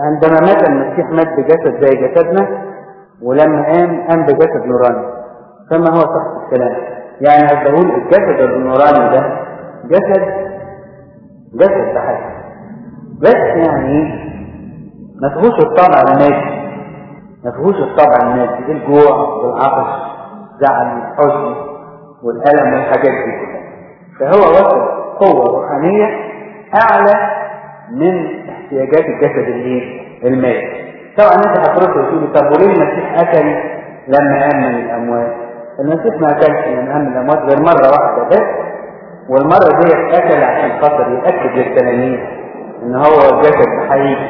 عندما مات المسيح مات بجسد زي جسدنا ولما قام قام بجسد نوراني. فما هو صح الكلام يعني عايز أقول الجسد النوراني ده. جسد جسد بحاجة بس يعني ما فيهوش الطبع المادي. ما فيهوش الطبع المادي. الجوع والعطش زعل والحزن والألم والحاجات دي كلها. فهو وصل قوة روحانية أعلى من احتياجات الجسد الايه المادي طبعا أنت هترد وتقول طب وليه المسيح أكل لما قام من الاموات المسيح ما أكلش لما قام من الأموات غير مرة واحدة بس. والمرة دي أكل عشان خاطر يأكد للتلاميذ إن هو الجسد حقيقي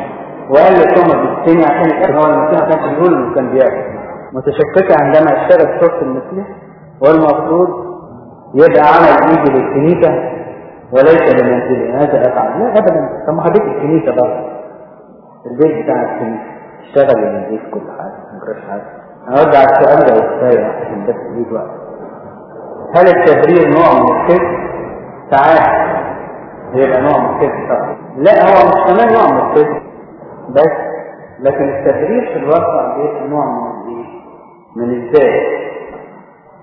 وقال لتوما بالسن عشان يتاكد هو المسيح ما كانش بيقول إنه كان بيأكل. متشككة عندما اشترت صوت المسيح والمفروض يبقى عمل ايدي للكنيسة وليس لمنزله هذا افعل لا ابدا. طب ما حبيت الكنيسة برضه البيت بتاع الكنيسة. اشتغل من البيت كل حاجة ما جراش حاجة. هرجع السؤال ده كفايه عشان بس ايد وقت. هل التبرير نوع من الكذب؟ ساعات بيبقى نوع من الكذب طبعا. لا هو مش كمان نوع من الكذب بس لكن التبرير في الواقع بيبقى نوع من الإيه؟ من الذات.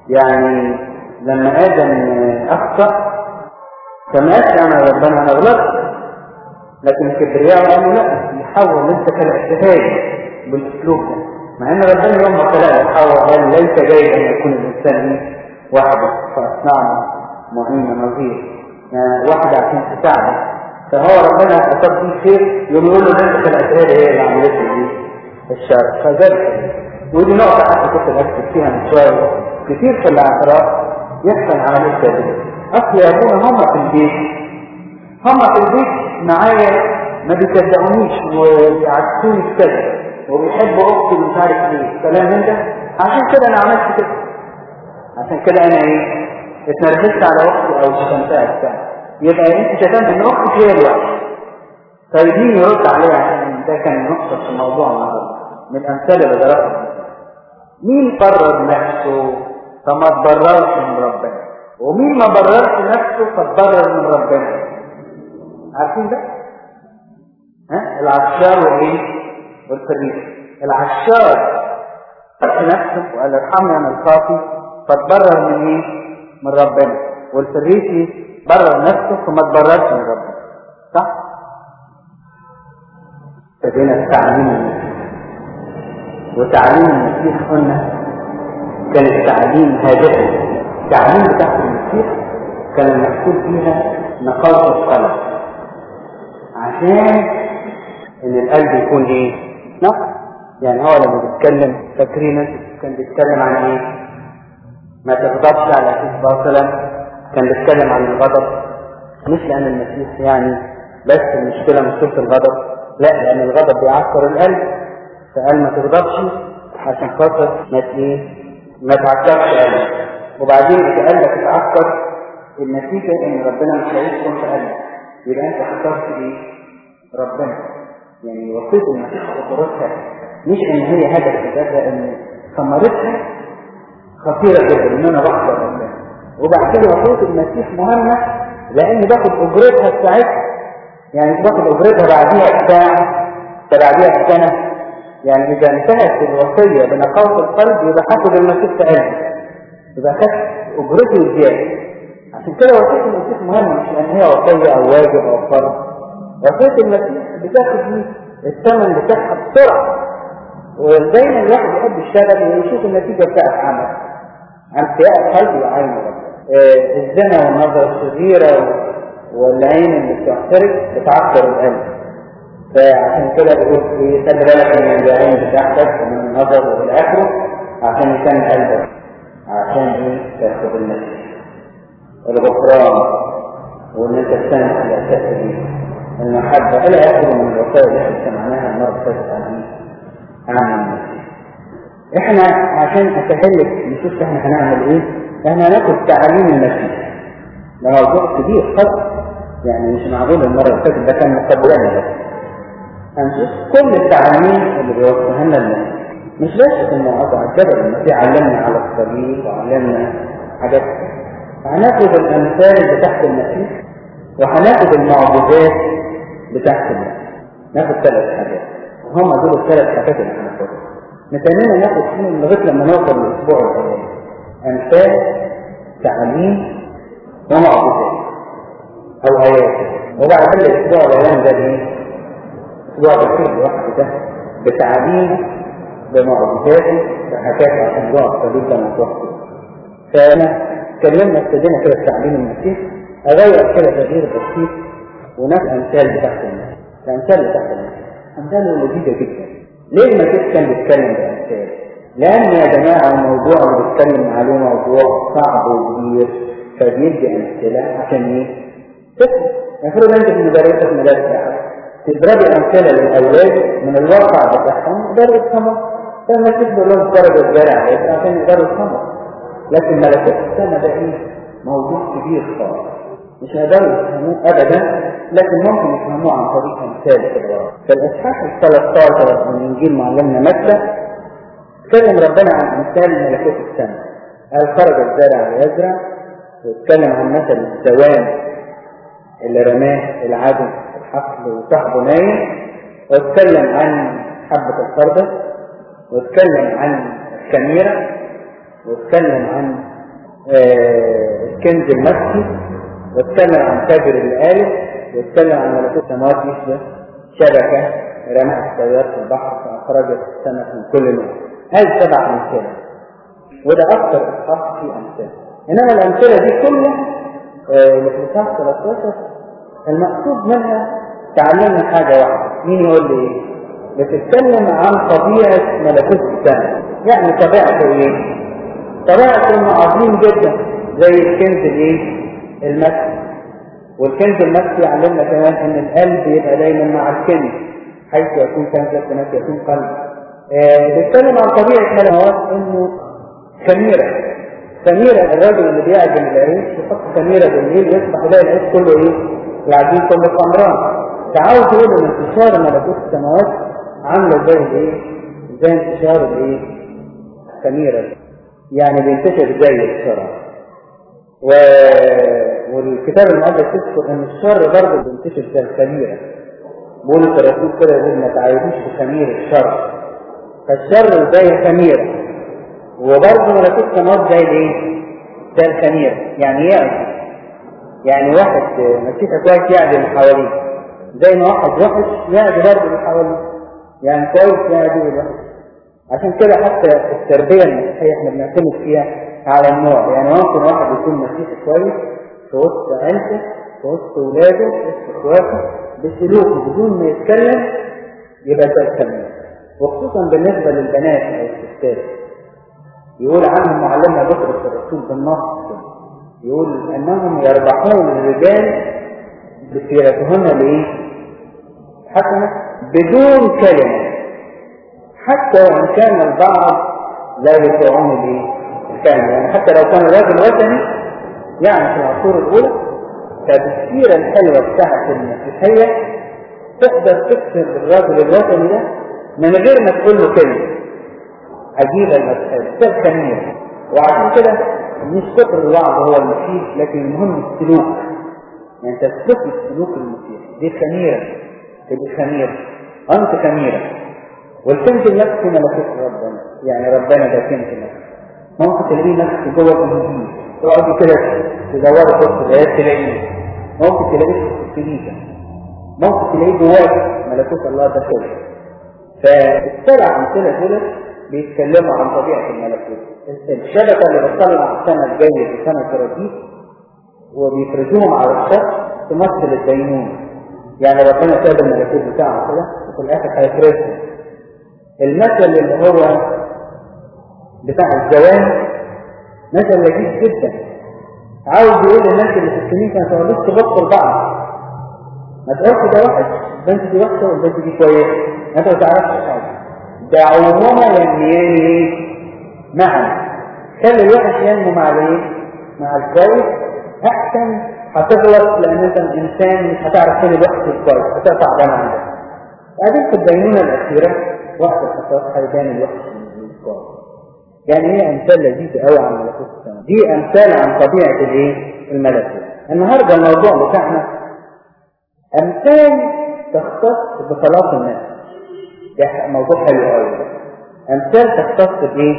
يعني لما آدم أخطأ قالش انا ربنا أنا غلطت لكن الكبرياء قال له لا يحول انت لي بالأسلوب ده. مع أن ربنا يوم ما خلق حواء قال ليس جيدا أن يكون الإنسان وحده فاصنعنا معين نظير. يعني واحدة عشان تساعده. فهو ربنا أصاب فيه خير يقول له انت لي هي اللي عملت لي الشر. فذلك. ودي نقطة حتى كنت بكتب فيها من شوية. كتير في الاعتراف يحصل عمليه كده اصل يا ابونا هم في البيت. هم في البيت معايا ما بيصدقونيش وبيعكسوني في كذا. وبيحبوا أختي مش عارف إيه كلام من ده عشان كده أنا عملت كده. عشان كده أنا إيه؟ اتنرفزت على أختي أو شتمتها بتاع يبقى أنت شتمت إن أختك هي الوحش. طيب مين يرد عليها عشان ده كان نقطة في الموضوع النهارده؟ من الامثله اللي مين قرر نفسه؟ فما تبررش من ربنا. ومين ما بررش نفسه فتبرر من ربنا. عارفين ده؟ ها؟ العشار وإيه؟ والفريق العشار فرق نفسه وقال ارحمني أنا الخاطي فتبرر من إيه؟ من ربنا. والفريسي برر نفسه فما تبررش من ربنا. صح؟ ابتدينا التعليم. المسيح وتعليم المسيح قلنا كان التعليم هادئا. التعليم بتاعت المسيح كان المكتوب فيها نقاط القلب عشان إن القلب يكون إيه؟ نقص يعني هو لما بيتكلم فاكرين كان بيتكلم عن إيه؟ ما تغضبش على أخيك باطلا. كان بيتكلم عن الغضب. مش لأن المسيح يعني بس المشكلة مشكله الغضب. لا لأن الغضب بيعكر القلب. فقال ما تغضبش عشان خاطر ما إيه؟ ما تعكرش قلبك وبعدين إذا قلبك اتعكر النتيجة إن ربنا مش هيسكن قلبك يبقى أنت خسرت إيه؟ ربنا. يعني وصية المسيح خطورتها مش إن هي هدف كده إن ثمرتها خطيرة جدا إن أنا بحضر ربنا. وبعد كده وصية المسيح مهمة لأن باخد أجرتها بتاعتها يعني باخد أجرتها بعديها بساعة بعديها بسنة. يعني إذا انتهت الوصية بنقاوة القلب يبقى هاخد المسيح قلبي يبقى خدت اجرتي زيادة عشان كده وصية المسيح مهمة مش لأن هي وصية أو واجب أو فرض. وصية المسيح بتاخد الثمن بتاعها بسرعة. ودايما الواحد يحب يشتغل ويشوف النتيجة بتاعت عمل عن سياق القلب وعين آه الزنا والنظرة الصغيرة والعين اللي بتحترق بتعكر القلب. فعشان كده بيقول إيه خلي بالك من العين بتاعتك ومن النظر والى اخره عشان يكون قلبك. عشان إيه تاخد المسيح الغفران وان أنت تستند على أساس إيه المحبة. إلى آخر من الوصايا اللي سمعناها المرة اللي فاتت عن عن. إحنا عشان اسهلك نشوف إحنا هنعمل إيه؟ إحنا هناخد تعاليم المسيح ده موضوع كبير خالص يعني مش معقول المرة اللي فاتت ده كان مقدمة بس هنشوف كل التعاليم اللي بيوصفها لنا المسيح مش بس في المواضع الجبل المسيح علمنا على الصليب وعلمنا حاجات. هناخد الأمثال بتاعت المسيح وهناخد المعجزات بتاعت المسيح ناخد ثلاث حاجات. هم دول الثلاث حاجات اللي هناخدها نتمنى ناخد فيهم لغاية لما نوصل للأسبوع الاولاني أمثال تعليم ومعجزات أو آيات. وبعد كده الأسبوع الأولاني ده إيه؟ أسبوع بسيط لوحده ده بتعليمه بمعجزاته بحكاية عن الله ده متوقف فأنا اتكلمنا ابتدينا كده في تعليم المسيح أغير كده تغيير بسيط ونفس أمثال بتاعت الناس الامثال بتاعت الناس أمثال لذيذة جدا. ليه المسيح كان بيتكلم بأمثال؟ لأن يا جماعة الموضوع اللي بيتكلم عليه موضوع صعب وكبير فبيدي امثله عشان؟ تفهم المفروض أنت في مدرسه مدرسه تضربي امثله للأولاد من الواقع بتاعهم يقدروا يفهموا فالمسيح بيقول لهم درجه الزرع عشان يقدروا يفهموا لكن ملكوت السماء ده إيه؟ موضوع كبير خالص. مش هيقدروا يفهموه ابدا لكن ممكن يفهموه عن طريق امثال كده فالإصحاح ال 13 من إنجيل معلمنا متى اتكلم ربنا عن امثال ملكوت السماء. قال خرج الزارع ليزرع واتكلم عن مثل الزوان اللي رماه العدو الحقل وصاحبه نايم واتكلم عن حبة الخردة واتكلم عن الخميرة واتكلم عن الكنز المسكي واتكلم عن تاجر الآلف واتكلم عن ملكوت السماوات يشبه شبكة رمت السيارات في البحر فأخرجت السمك من كل نوع. هذه سبع أمثلة. وده أكثر إصحاح في أمثلة. إنما الأمثلة دي كلها اللي في إصحاح 13 المقصود منها تعلمنا حاجة واحدة. مين يقول لي إيه؟ بتتكلم عن طبيعة ملكوت السماء يعني طبيعته إيه؟ طبيعته إنه عظيم جدا زي الكنز الإيه؟ المسكي والكنز المسكي علمنا كمان إن القلب يبقى دايما مع الكنز حيث يكون كنز هناك يكون قلب آه بيتكلم عن طبيعة ملكوت إنه خميرة خميرة الراجل اللي بيعجن العيش يحط خميرة بالليل يصبح يلاقي العيش كله إيه؟ العجين كله خمران تعالوا تقول إن انتشار ملكوت السماوات عامله زي الايه؟ زي انتشار الايه؟ الخميره يعني بينتشر زي الشرع و... والكتاب المقدس يذكر إن الشر برضه بينتشر زي الخميره بولس الرسول كده يقول ما تعايدوش في خمير الشر. فالشر زي الخميره وبرضه ملكوت السماوات زي الايه؟ زي الخميره يعني إيه؟ يعني واحد مسيحي كويس يعدل اللي حواليه. زي ما واحد وحش يعدل برضه اللي حواليه. يعني كويس يعدل الوحش عشان كده حتى التربية المسيحية إحنا بنعتمد فيها على النوع. يعني ممكن واحد يكون مسيحي كويس في وسط عيلته في وسط ولاده في وسط إخواته بسلوكه بدون ما يتكلم يبقى ده الكلام وخصوصا بالنسبة للبنات أو الستات. يقول عنهم معلمنا بطرس الرسول بالنص يقول إنهم يربحون الرجال بسيرتهن لإيه؟ حسنة. بدون كلمة. حتى وان كان البعض لا يطيعون الايه الكلمة يعني حتى لو كان الراجل وثني يعني في العصور الأولى فبالسيرة الحلوة بتاعت المسيحية تقدر تكسر الراجل الوثني ده من غير ما تقول له كلمة. عجيبة المسيحية. ده الخمير وعشان كده مش كتر الوعظ هو المفيد لكن المهم السلوك. يعني تسلك السلوك المفيد دي خميرة تبقى خميرة. أنت خميرة. والكنز النفسي ملكوت ربنا. يعني ربنا ده كنز نفسي ممكن تلاقيه نفسي جوه الانجيل تقعدي كده تدوري في الايات تلاقيه. ممكن تلاقيه في الكنيسة ممكن تلاقيه جواك ملكوت الله ده كله. فالسبع امثله دول بيتكلموا عن طبيعة الملكوت. الشبكة اللي بتطلع سمك جيد وسمك رديء وبيفرزوهم على الشخص تمثل الدينون يعني ربنا ساب الملكوت بتاعه كده وفي الآخر هيفرزهم المثل اللي هو بتاع الزواج مثل لذيذ جدا. عاوز يقول للناس اللي في الكنيسه ما تقعدوش تبطل بعض. ما تقولش ده وحش البنت دي وحشه والبنت دي كويسة. ما تعرفش حاجة. دعوهما ينميان إيه معا خلي الوحش ينمو مع الإيه؟ مع الكويس أحسن هتغلط لأن أنت إنسان مش هتعرف فين الوحش الكويس هتقطع ده عندك. في الدينونه الأخيرة وقت الحصاد هيبان الوحش الكويس. يعني هي أمثال لذيذة قوي عن ملكوت السماء دي أمثال عن طبيعة الإيه؟ الملكوت. النهارده الموضوع بتاعنا أمثال تختص بخلاص الناس. ده موضوع حلو قوي أمثال تختص بإيه؟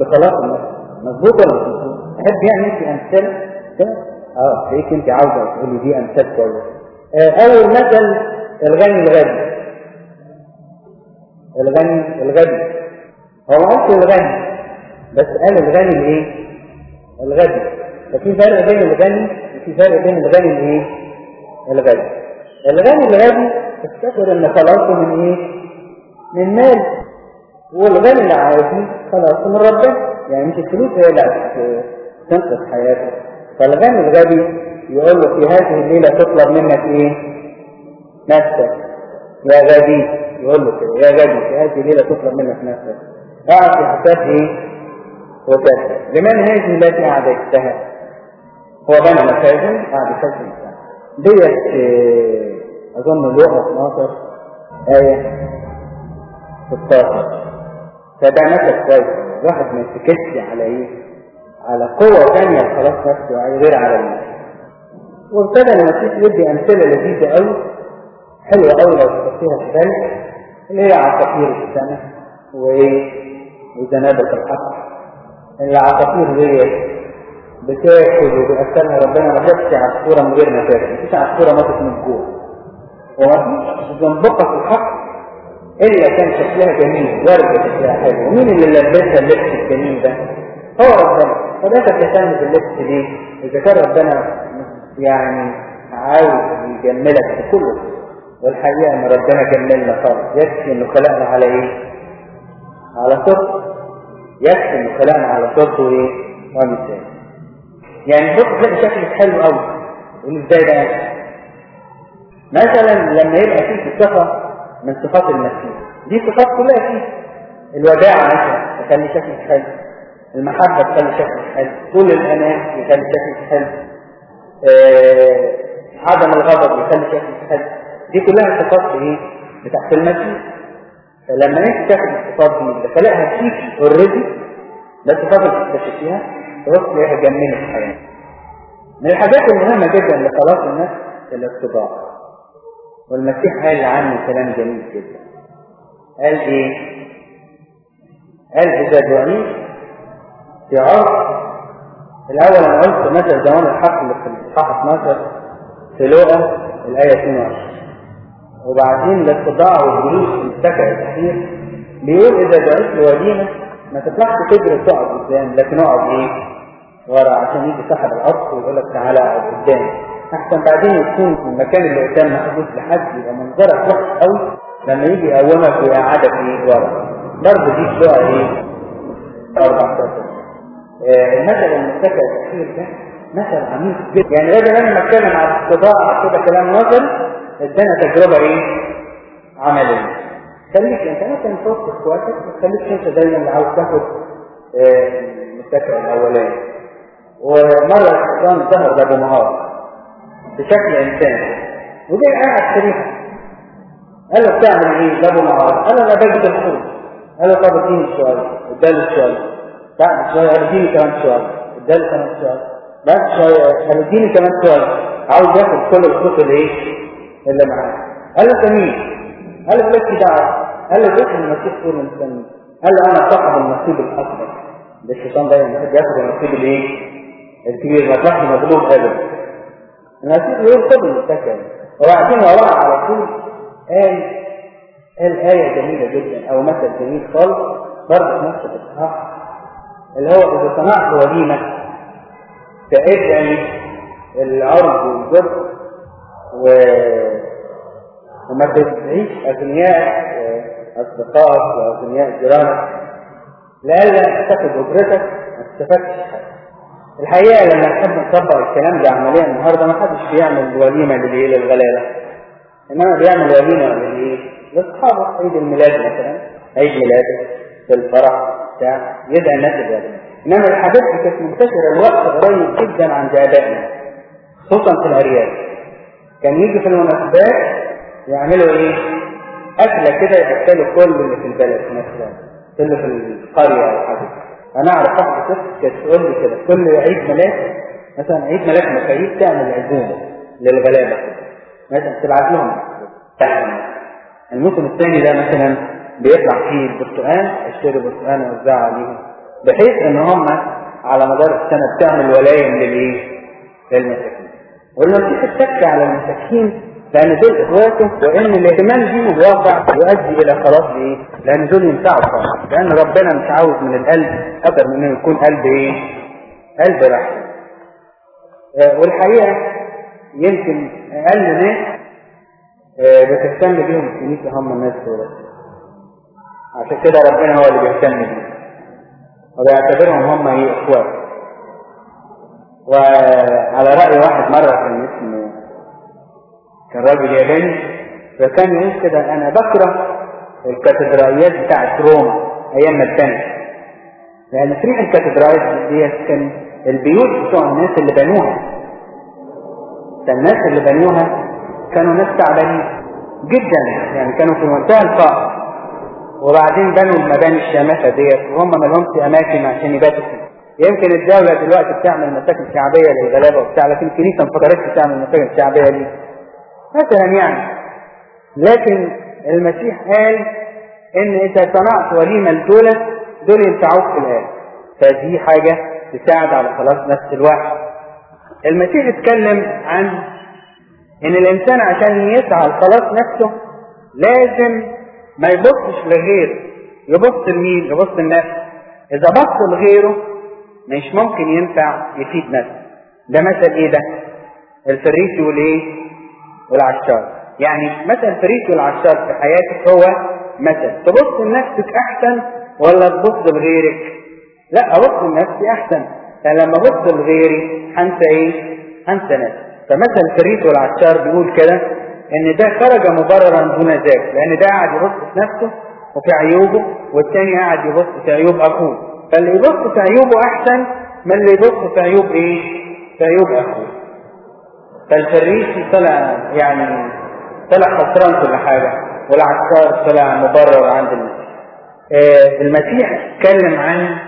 بخلاص النفس مظبوط ولا مظبوط؟ تحب يعني انت أمثال آه تلاقيك انت عاوزة تقولي دي امثال كويس آه أول مثل الغني الغبي. الغني الغبي. هو قالش الغني بس قال الغني الايه؟ الغبي. ففي فرق بين الغني وفي فرق بين الغني الايه؟ الغبي. الغني الغبي تفتكر إن خلاصه من إيه؟ من مال. والغني العادي خلاصه من ربنا يعني مش الفلوس هي اللي تنقذ حياته. فالغني الغبي يقول له في هذه الليلة تطلب منك إيه؟ نفسك. يا غبي. يقول له كده. يا غبي في هذه الليلة تطلب منك نفسك. أعطي حساب إيه وكذا. لمن هذه التي اعددتها هو بنى قاعد يخزن ديت أظن لغة 12 آية 16 فده مثل كويس. الواحد ما يتكتش على إيه على قوة ثانية خلاص نفسه غير على المسيح وابتدى المسيح يدي أمثلة لذيذة قوي حلوة قوي لو تحطيها في بالك اللي هي عصافير في السماء وإيه وزنابة الحق. العصافير دي بتاكل وبيأكلها ربنا ما جابش عصفورة من غير ما تاكل. مفيش عصفورة ماتت من الجوع ومفيش زنبقة في الحق إلا كان شكلها جميل وردة شكلها حلو. ومين اللي لبسها اللبس الجميل ده؟ هو ربنا. فده تهتم باللبس ليه؟ إذا كان ربنا يعني عاوز يجملك بكله والحقيقة إن ربنا جملنا خالص يكفي إنه خلقنا على إيه؟ على صوت يكفي إنه خلقنا على صوته إيه؟ ومثال يعني بص تلاقي شكلك حلو قوي يقول إزاي بقى؟ مثلا لما يبقى فيك صفة من صفات المسيح دي صفات كلها فيه الوداعة مثلا تخلي شكلك حلو المحبة شكلك حلو. طول الأمان شكلك حلو. آه عدم الغضب شكلك حلو. دي كلها صفات إيه؟ بتاعت المسيح. فلما انت تاخد الصفات دي خلقها فيك اوريدي ده الصفات اللي تكتشفيها تبص تلاقيها في حياتك. من الحاجات المهمة جدا لخلاص النفس الاتباع والمسيح قال عنه كلام جميل جدا. قال إيه؟ قال إذا دعيت في عرض. الأول أنا قلت مثل زمان الحق اللي في الاصحاح 12 في لغه الآية 22 وبعدين الاتباع والجلوس في السكع الأخير بيقول إذا دعيت لوليمه ما تطلعش تجري تقعد قدام لكن اقعد إيه؟ ورا عشان يجي صاحب العصر ويقول لك تعالى اقعد قدام. أحسن بعدين يكون المكان اللي قدام محدود لحد يبقى منظرك وحش قوي لما يجي يقومك ويقعدك إيه؟ ورا. برضه دي شوية إيه؟ 14 آه مثل المتكئ الاخير ده مثل عميق جدا. يعني بدل أنا بتكلم على الصداع كده كلام نظري ادانا تجربة إيه؟ عملية. خليك أنت مثلا توصف كويس ما تخليكش أنت دايما اللي عاوز تاخد آه المتكئ الاولاني ومرة الشيطان ظهر لابو مهار بشكل انسان وجاي قاعد شريكه قال له بتعمل إيه؟ لابو معاذ قال له أنا بجد الخوف قال له طب اديني شوية اداله شوية. شوية قال اديني كمان شوية اداله كمان شوية. بعد قال اديني كمان شوية. عاوز ياخد كل اللي إيه؟ اللي معاه. قال له انت مين قال له مالكش دعوه قال له المسيح طول مستني قال له أنا صاحب النصيب الأكبر؟ ده الشيطان دايما يحب ياخد النصيب الايه الكبير. ما يطلعش مغلوب ابدا المسيح يقول خد المتكئ وبعدين وراه على طول قال قال آية جميلة جدا أو مثل جميل خالص. برضه نفس الإصحاح. اللي هو إذا صنعت وليمة فادعي العرض والجبر و... وما تدعيش أغنياء أصدقائك وأغنياء جيرانك لألا تاخد أجرتك ما تستفادش حاجة الحقيقة لما نحب نطبق الكلام ده عمليا النهارده ما حدش بيعمل وليمة للايه للغلابة إنما بيعمل وليمة للايه لاصحابه عيد الميلاد مثلا عيد ميلاده في الفرح يدعي الناس إنما الحاجات دي كانت منتشرة الوقت قريب جدا عند ابائنا خصوصا في الارياف كان يجي في المناسبات يعملوا إيه؟ أكلة كده يأكلوا كل اللي في البلد مثلا كل في القرية أو حاجة. أنا أعرف واحدة ست كانت تقول لي كده كل عيد ميلاد مثلا عيد ميلاد مكاييل تعمل عزومة للغلابة مثلا تبعت لهم الموسم الثاني ده مثلا بيطلع فيه البرتقال اشتري برتقال ووزعه عليهم بحيث إن هم على مدار السنة بتعمل ولايم للايه؟ للمساكين. والمسيح اتك على المساكين لأن دول اخواته وإن الاهتمام بيهم الواقع يؤدي إلى خلاص إيه؟ لأن دول ينفعوا خالص لأن ربنا مش عاوز من القلب أكتر من إنه يكون قلب إيه؟ قلب رحمة. آه والحقيقة يمكن أقل ناس آه بتهتم بيهم الكنيسه هم الناس دول. عشان كده ربنا هو اللي بيهتم بيهم. وبيعتبرهم هم إيه؟ إخوات. وعلى رأي واحد مرة كان اسمه كان راجل ياباني فكان يقول كده أنا بكره الكاتدرائيات بتاعت روما ما اتبنت لأن في الكاتدرائيات دي كان البيوت بتوع الناس اللي بنوها الناس اللي بنوها كانوا ناس تعبانين جدا يعني كانوا في منتهى الفقر وبعدين بنوا المباني الشامخه ديت وهم ما لهمش أماكن عشان يباتوا فيها. يمكن الدولة دلوقتي بتعمل مساكن شعبية للغلابة وبتاع لكن الكنيسة ما فكرتش تعمل مساكن شعبية ليه؟ مثلا يعني. لكن المسيح قال إن إذا صنعت وليمة لدولة دول ينفعوك في الآن. فدي حاجة تساعد على خلاص نفس الواحد المسيح اتكلم عن إن الإنسان عشان يسعى لخلاص نفسه لازم ما يبصش لغيره يبص لمين؟ يبص لنفسه. إذا بص لغيره مش ممكن ينفع يفيد نفسه. ده مثل إيه ده؟ الفريسي والإيه؟ والعشار. يعني مثل الفريسي والعشار في حياتك هو مثل. تبص لنفسك أحسن ولا تبص لغيرك؟ لا أبص لنفسي أحسن. فلما ابص لغيري هنسى إيه؟ هنسى نفسي. فمثل الفريسي والعشار بيقول كده إن ده خرج مبررا دون ذاك لأن ده قاعد يبص في نفسه وفي عيوبه والتاني قاعد يبص في عيوب أخوه. فاللي يبص في عيوبه أحسن من اللي يبص في عيوب إيه في عيوب أخوه. فالفريسي طلع يعني طلع خسران كل حاجة والعسكر طلع مبرر عند المسيح آه المسيح اتكلم عن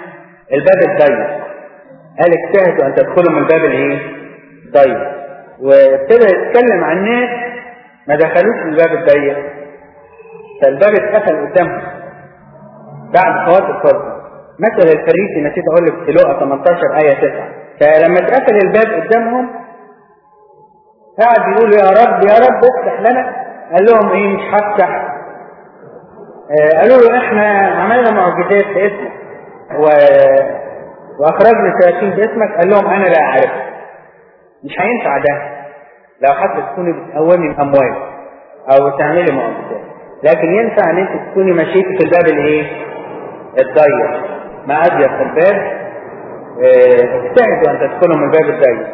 الباب الضيق. قال اجتهدوا أن تدخلوا من الباب الإيه؟ ضيق وابتدى يتكلم عن ناس ما دخلوش الباب الضيق. فالباب اتقفل قدامهم. بعد فوات الفرصه مثل الفريسي نسيت أقول لك في لقا 18 آية 9 فلما اتقفل الباب قدامهم قعد يقول يا رب يا رب افتح لنا. قال لهم إيه مش هفتح. آه قالوا له إحنا عملنا معجزات باسمك و... وأخرجنا شياطين باسمك قال لهم أنا لا اعرف مش هينفع ده. لو حتى تكوني بتقومي الاموال أو بتعملي معجزات لكن ينفع إن أنت تكوني مشيتي في الباب الايه الضيق. ما أضيق الباب. اجتهدوا أن تدخلوا من الباب الضيق.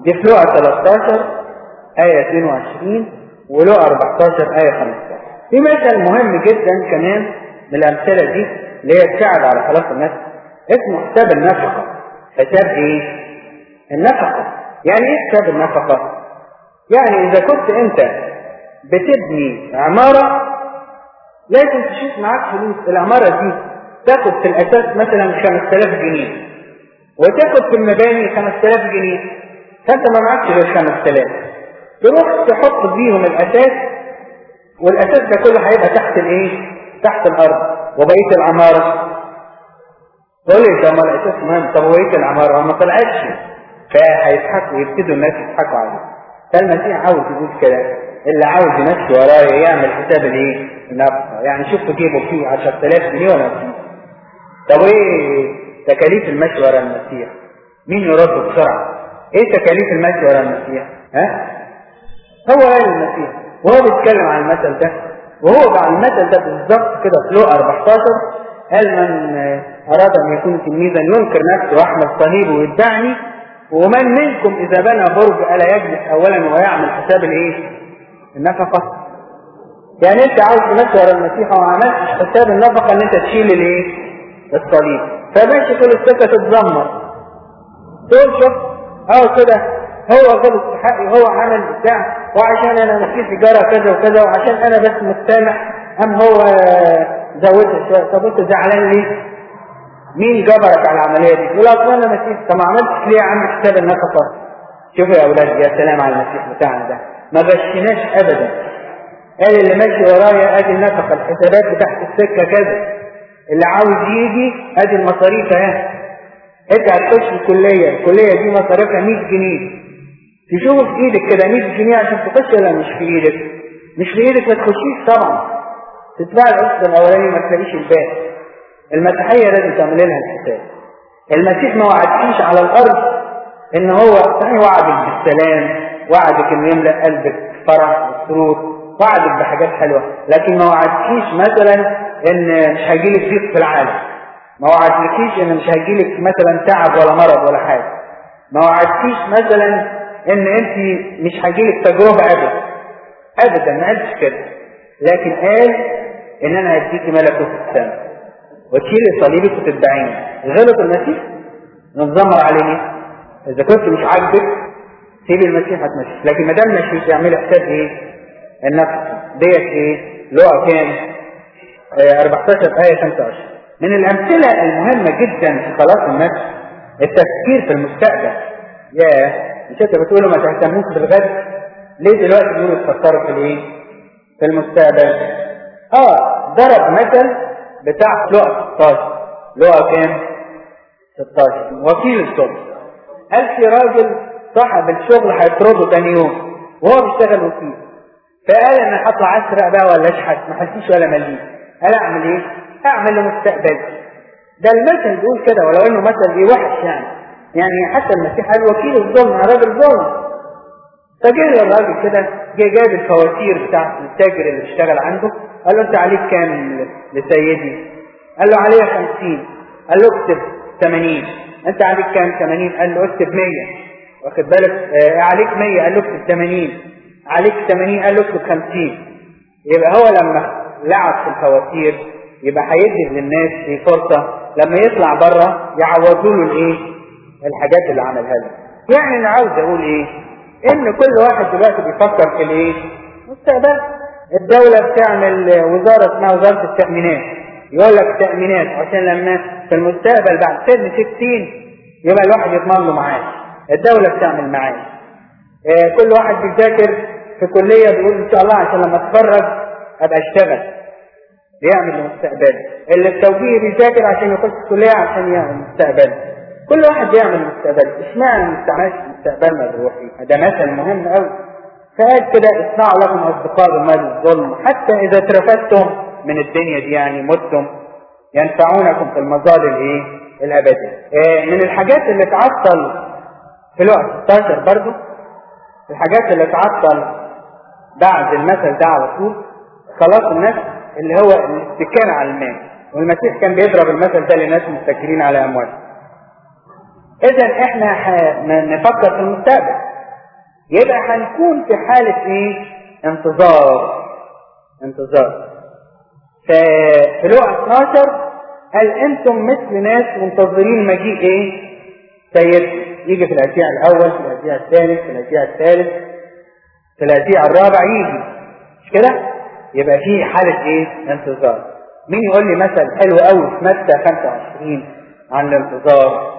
دي في لقا 13 آية 22 ولقا 14 آية 15 في مثل مهم جدا كمان من الأمثلة دي اللي هي تساعد على خلاص النفس. اسمه حساب النفقة. حساب إيه؟ النفقة. يعني إيه حساب النفقة؟ يعني إذا كنت أنت بتبني عمارة لازم تشوف معاك فلوس. العمارة دي تاخد في الأساس مثلا 5000 جنيه وتاخد في المباني 5000 جنيه فأنت ما معكش غير 5000 تروح تحط بيهم الأساس والأساس ده كله هيبقى تحت الإيه؟ تحت الأرض وبقية العمارة. تقول لي طب ما الأساس مهم. طب وبقيه العمارة؟ ما طلعتش. فهيضحكوا يبتدوا الناس يضحكوا عليه فالمسيح عاوز يقول كده اللي عاوز يمشي ورايا يعمل حساب الايه؟ يعني شوف جيبه فيه 10000 جنيه ولا فيه طب إيه تكاليف المشي ورا المسيح؟ مين يرد بسرعة؟ إيه تكاليف المشي ورا المسيح؟ ها؟ هو قال المسيح وهو بيتكلم عن المثل ده وهو مع المثل ده بالظبط كده في لقا 14 قال من أراد أن يكون تلميذا ينكر نفسه واحمل صليبه ويتبعني ومن منكم إذا بنى برج ألا يجلس اولا ويعمل حساب الإيه؟ النفقة. يعني أنت عاوز ورا المسيح وما عملتش حساب النفقة إن أنت تشيل الإيه؟ الصليب. فماشي كل السكة تتذمر تقول شوف آه كده هو خد استحقي هو عمل بتاع وعشان أنا مسيحي جرى كذا وكذا وعشان أنا بس مستمع أم هو زودت شوية طب أنت زعلان ليه؟ مين جبرك على العملية دي؟ يقول اصل أنا مسيحي طب ما عملتش ليه يا عم؟ حساب النفقه؟ شوفوا يا أولاد يا سلام على المسيح بتاعنا ده. ما غشناش ابدا. قال اللي ماشي ورايا أدي النفقة الحسابات بتاعت السكة كذا. اللي عاوز يجي أدي المصاريف أهي. انت هتخش الكلية. الكلية دي مصاريفها 100 جنيه. تشوف في إيدك كده 100 جنيه عشان تخش ولا مش في إيدك؟ مش في إيدك ما تخشيش طبعا. تدفع القسط الاولاني ما تلاقيش الباقي المسيحية لازم تعمل لها الحساب. المسيح ما وعدكيش على الأرض إن هو صحيح وعدك بالسلام وعدك إنه يملأ قلبك فرح وسرور وعدك بحاجات حلوة لكن ما وعدكيش مثلا إن مش هيجيلك ضيق في العالم. ما وعدكيش إن مش هيجيلك مثلا تعب ولا مرض ولا حاجة. ما وعدكيش مثلا إن أنت مش هيجيلك تجربة ابدا. ابدا ما قالش كده. لكن قال إن أنا هديكي ملكوت السماء. وتشيلي صليبك وتتبعيني غلط المسيح؟ نتذمر عليه إذا كنت مش عاجبك سيبي المسيح هتمشي لكن ما دام مش تعملي حساب إيه؟ النفس ديت إيه؟ لقى كام آه 14 آية 25 من الأمثلة المهمة جدا في خلاص النفس التفكير في المستقبل. يا مش أنت بتقولوا ما تهتموش بالغد؟ ليه دلوقتي بيقولوا تفكروا في الإيه؟ في المستقبل. آه ضرب مثل بتاع لقى 16 لقى كام 16 وكيل الشغل قال في راجل صاحب الشغل هيطرده تاني يوم؟ وهو بيشتغل وكيل. فقال أنا هطلع أسرق بقى ولا أشحت؟ ما حسيش ولا مليم. قال أعمل إيه؟ أعمل لمستقبلي. ده المثل بيقول كده ولو إنه مثل إيه؟ وحش يعني. يعني حتى المسيح قال وكيل الظلم راجل ظلم فجه الراجل كده جه جاب الفواتير بتاعت التاجر اللي اشتغل عنده قال له انت عليك كام لسيدي؟ قال له عليا 50 قال له اكتب 80 انت عليك كام 80 قال له اكتب 100 واخد بالك؟ آه عليك 100 قال له اكتب 80 عليك 80 قال له اكتب 50 يبقى هو لما لعب في الفواتير يبقى هيدي للناس في فرصة لما يطلع بره يعوضوا له الايه؟ الحاجات اللي عملها له. يعني أنا عاوز أقول إيه؟ إن كل واحد دلوقتي بيفكر في الإيه؟ مستقبل. الدولة بتعمل وزارة اسمها وزارة التأمينات. يقول لك تأمينات عشان لما في المستقبل بعد سن 60 يبقى الواحد يضمن له معاش الدولة بتعمل معاش آه كل واحد بيذاكر في كلية بيقول إن شاء الله عشان لما أتخرج أبقى أشتغل. بيعمل لمستقبله. اللي التوجيه بيذاكر عشان يخش كلية عشان يعمل مستقبله. كل واحد بيعمل مستقبله اشمعنى ما نستعملش مستقبلنا الروحي ده مثل مهم قوي فقال كده اصنعوا لكم أصدقاء بمال الظلم. حتى إذا اترفدتم من الدنيا دي يعني متم ينفعونكم في المظال الايه الابدي آه من الحاجات اللي تعطل في الوقت. 16 برضه الحاجات اللي تعطل بعد المثل ده على طول خلاص الناس اللي هو الاتكال على المال. والمسيح كان بيضرب المثل ده لناس متكلين على أموالهم. اذا إحنا نفكر في المستقبل. يبقى هنكون في حالة إيه؟ انتظار. انتظار. ففي لوقا 12 قال أنتم مثل ناس منتظرين مجيء إيه؟ سيد. يجي في الاسيع الأول في الاسيع الثالث في الاسيع الثالث في الاسيع الرابع يجي. مش كده؟ يبقى في حالة إيه؟ انتظار. مين يقول لي مثل حلو قوي في متى 25 عن الانتظار؟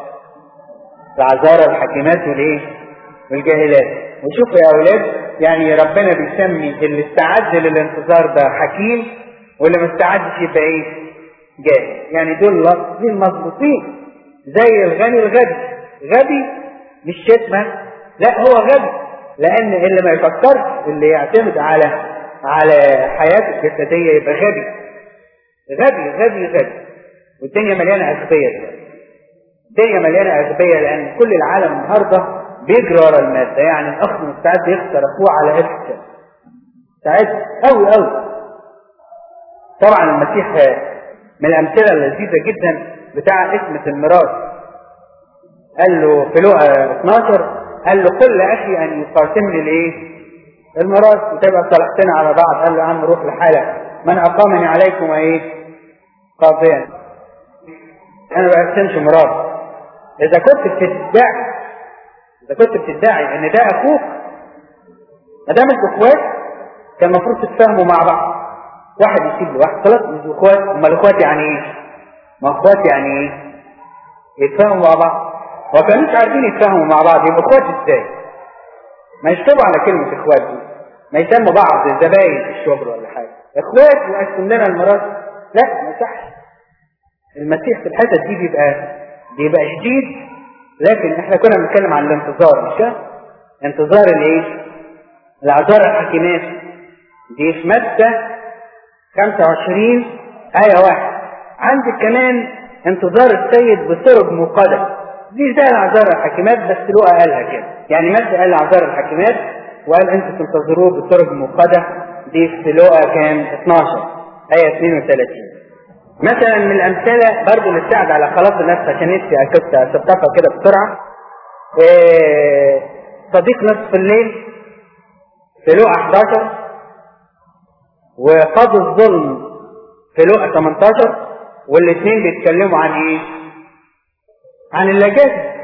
العذارى الحكيمات والايه والجاهلات. وشوفوا يا أولاد يعني ربنا بيسمي اللي استعد للانتظار ده حكيم واللي ما استعدش يبقى إيه؟ جاهل. يعني دول لفظين مظبوطين. زي الغني الغبي. غبي مش شتمة. لا هو غبي. لأن اللي ما يفكرش اللي يعتمد على على حياته الجسدية يبقى غبي. غبي غبي غبي. والدنيا مليانة دلوقتي. الدنيا مليانة اغبياء لأن كل العالم النهارده بيجري ورا المادة. يعني الأخ مستعد يخسر أخوه على قرش مستعد قوي قوي طبعا المسيح من الأمثلة اللذيذة جدا بتاع اسمه الميراث قال له في لقا 12 قال له قل لأخي أن يقاسمني الايه الميراث وتبقى صالحتنا على بعض. قال له يا عم روح لحالك. من أقامني عليكم إيه؟ قاضيا. أنا ما بقسمش ميراث إذا كنت بتدعي إذا كنت بتدعي إن ده أخوك ما دام أنتوا إخوات كان المفروض تتفاهموا مع بعض. واحد يسيب لواحد خلاص أنتوا إخوات. أمال إخوات يعني إيه؟ ما إخوات يعني إيه؟ يتفاهموا مع بعض. هو كانوش عارفين يتفاهموا مع بعض يبقوا إخوات إزاي؟ ما يشتغلوا على كلمة إخوات دي. ما يسموا بعض زباين في الشغل ولا حاجة. إخوات وقسم لنا المرات لا ما يصحش. المسيح في الحتت دي بيبقى بيبقى شديد لكن إحنا كنا بنتكلم عن الانتظار مش كده؟ انتظار الايه؟ العذار الحكيمات. دي في متى 25 آية واحد. عندك كمان انتظار السيد بسرج مقدم. دي زي العذار الحكيمات بس لقى قالها كده. يعني متى قال عذار الحكيمات وقال أنتوا تنتظروه بسرج مقدم. دي في لقى كان 12 آية 32 مثلا من الأمثلة برضه تساعد على خلاص النفس عشان كنت أسطفها كده بسرعة. إيه صديق نصف الليل في لقى 11 وقاضي الظلم في لقى 18 والاثنين بيتكلموا عن إيه؟ عن اللجاجة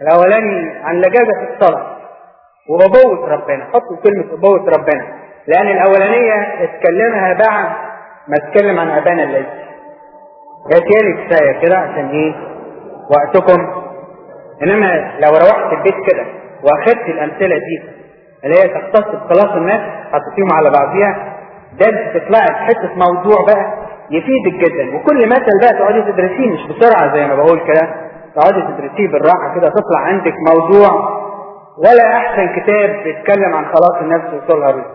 الأولاني عن اللجاجة في الصلاة وأبوة ربنا حطوا كلمة أبوة ربنا. لأن الأولانية اتكلمها بعد ما اتكلم عن أبانا الذي جاتيالي كفاية كده عشان إيه؟ وقتكم. إنما لو روحت البيت كده وأخدت الأمثلة دي اللي هي تختص بخلاص الناس حطيتيهم على بعضيها ده تطلعي في حتة موضوع بقى يفيدك جدا. وكل مثل بقى تقعدي تدرسيه مش بسرعة زي ما بقول كده. تقعدي تدرسيه بالراحة كده تطلع عندك موضوع. ولا أحسن كتاب بيتكلم عن خلاص النفس وصولها رزق